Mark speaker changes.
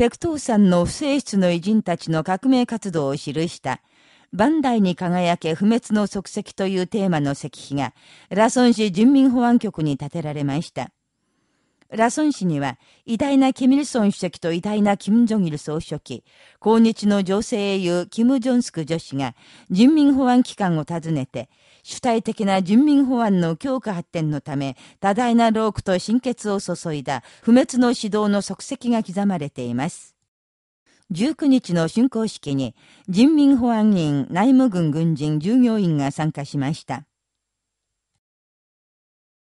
Speaker 1: ペクトーさんの不正室の偉人たちの革命活動を記した、バンダイに輝け不滅の足跡というテーマの石碑が、ラソン市人民保安局に建てられました。ラソン市には、偉大なキミルソン主席と偉大なキム・ジョギル総書記、抗日の女性英雄キム・ジョンスク女子が人民保安機関を訪ねて、主体的な人民保安の強化発展のため、多大な労苦と心血を注いだ不滅の指導の足跡が刻まれています。19日の竣工式に人民保安院内務軍軍人従業員が参加しました。